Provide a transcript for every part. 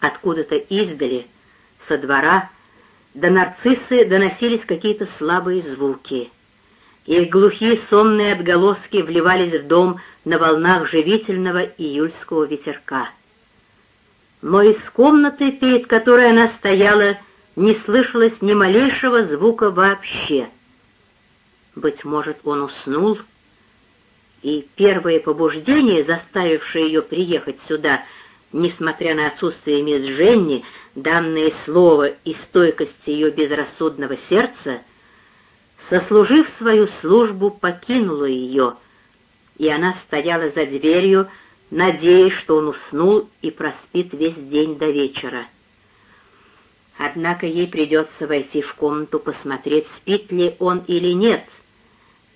Откуда-то издали, со двора, до нарциссы доносились какие-то слабые звуки. Их глухие сонные отголоски вливались в дом на волнах живительного июльского ветерка. Но из комнаты, перед которой она стояла, не слышалось ни малейшего звука вообще. Быть может, он уснул, и первое побуждение, заставившее ее приехать сюда, несмотря на отсутствие мисс Женни, данное слово и стойкость ее безрассудного сердца, сослужив свою службу, покинула ее, и она стояла за дверью, надеясь, что он уснул и проспит весь день до вечера. Однако ей придется войти в комнату, посмотреть, спит ли он или нет,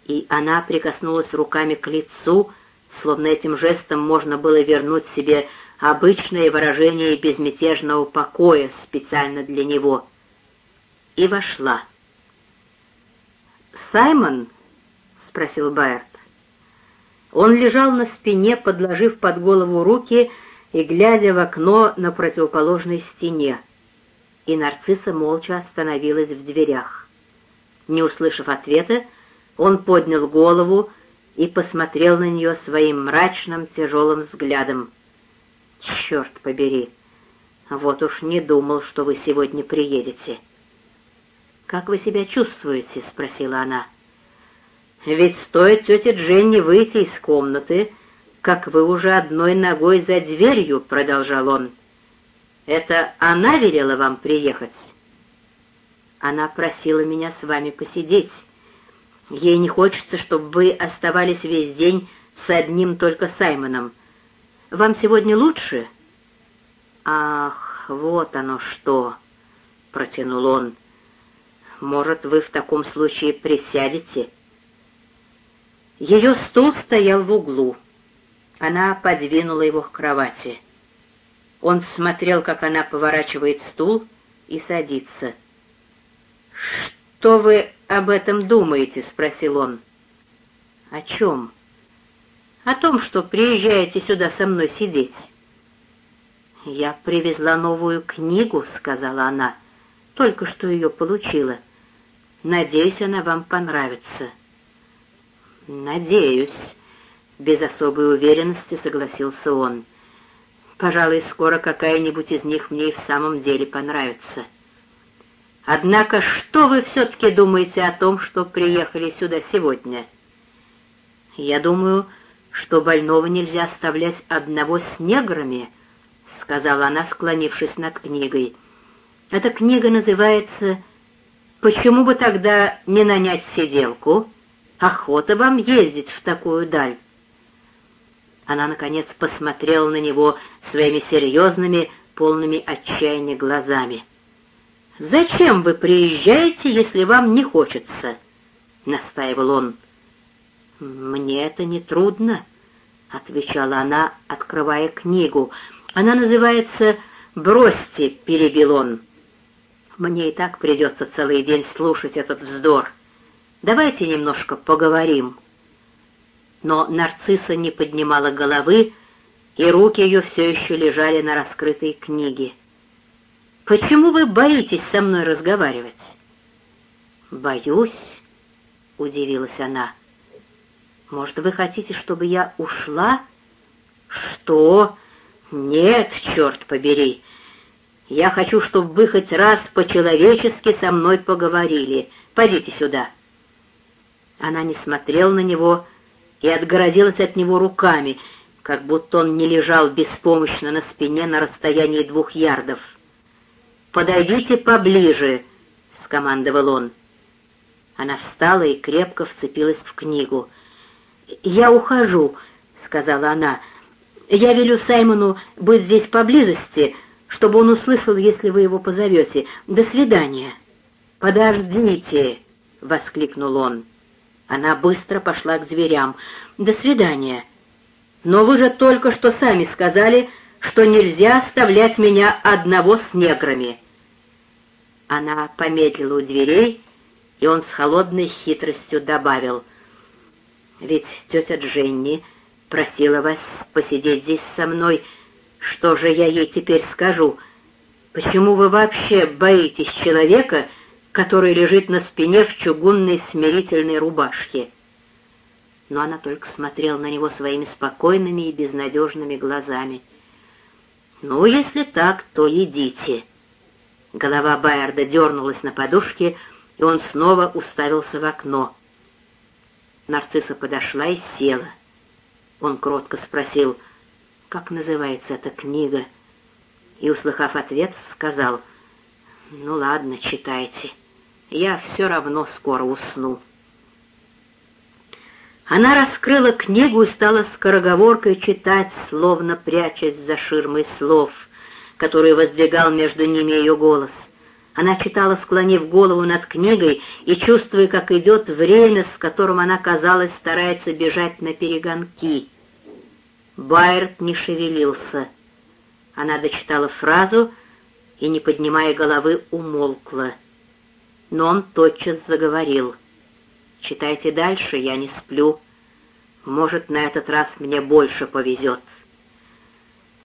и она прикоснулась руками к лицу, словно этим жестом можно было вернуть себе обычное выражение безмятежного покоя специально для него, и вошла. «Саймон?» — спросил Байерт. Он лежал на спине, подложив под голову руки и глядя в окно на противоположной стене. И нарцисса молча остановилась в дверях. Не услышав ответа, он поднял голову и посмотрел на нее своим мрачным тяжелым взглядом. «Черт побери! Вот уж не думал, что вы сегодня приедете». «Как вы себя чувствуете?» — спросила она. «Ведь стоит тете Дженни выйти из комнаты, как вы уже одной ногой за дверью», — продолжал он. «Это она велела вам приехать?» «Она просила меня с вами посидеть. Ей не хочется, чтобы вы оставались весь день с одним только Саймоном. Вам сегодня лучше?» «Ах, вот оно что!» — протянул он. «Может, вы в таком случае присядете?» Ее стул стоял в углу. Она подвинула его к кровати. Он смотрел, как она поворачивает стул и садится. «Что вы об этом думаете?» — спросил он. «О чем?» «О том, что приезжаете сюда со мной сидеть». «Я привезла новую книгу», — сказала она. «Только что ее получила. Надеюсь, она вам понравится». «Надеюсь», — без особой уверенности согласился он. «Пожалуй, скоро какая-нибудь из них мне и в самом деле понравится». «Однако что вы все-таки думаете о том, что приехали сюда сегодня?» «Я думаю, что больного нельзя оставлять одного с неграми», — сказала она, склонившись над книгой. «Эта книга называется «Почему бы тогда не нанять сиделку?» Охота вам ездить в такую даль. Она, наконец, посмотрела на него своими серьезными, полными отчаяния глазами. «Зачем вы приезжаете, если вам не хочется?» — настаивал он. «Мне это не трудно», — отвечала она, открывая книгу. «Она называется «Бросьте», — перебил он. «Мне и так придется целый день слушать этот вздор». Давайте немножко поговорим». Но нарцисса не поднимала головы, и руки ее все еще лежали на раскрытой книге. «Почему вы боитесь со мной разговаривать?» «Боюсь», — удивилась она. «Может, вы хотите, чтобы я ушла?» «Что? Нет, черт побери! Я хочу, чтобы вы хоть раз по-человечески со мной поговорили. Пойдите сюда». Она не смотрела на него и отгородилась от него руками, как будто он не лежал беспомощно на спине на расстоянии двух ярдов. «Подойдите поближе», — скомандовал он. Она встала и крепко вцепилась в книгу. «Я ухожу», — сказала она. «Я велю Саймону быть здесь поблизости, чтобы он услышал, если вы его позовете. До свидания». «Подождите», — воскликнул он. Она быстро пошла к зверям. «До свидания». «Но вы же только что сами сказали, что нельзя оставлять меня одного с неграми». Она помедлила у дверей, и он с холодной хитростью добавил. «Ведь тетя Дженни просила вас посидеть здесь со мной. Что же я ей теперь скажу? Почему вы вообще боитесь человека, который лежит на спине в чугунной смирительной рубашке?» Но она только смотрела на него своими спокойными и безнадежными глазами. «Ну, если так, то идите». Голова Байерда дернулась на подушке, и он снова уставился в окно. Нарцисса подошла и села. Он кротко спросил, как называется эта книга, и, услыхав ответ, сказал, «Ну ладно, читайте, я все равно скоро усну». Она раскрыла книгу и стала скороговоркой читать, словно прячась за ширмой слов, который воздвигал между ними ее голос. Она читала, склонив голову над книгой и чувствуя, как идет время, с которым она, казалось, старается бежать на перегонки. Байерт не шевелился. Она дочитала фразу и, не поднимая головы, умолкла. Но он тотчас заговорил. «Читайте дальше, я не сплю. Может, на этот раз мне больше повезет».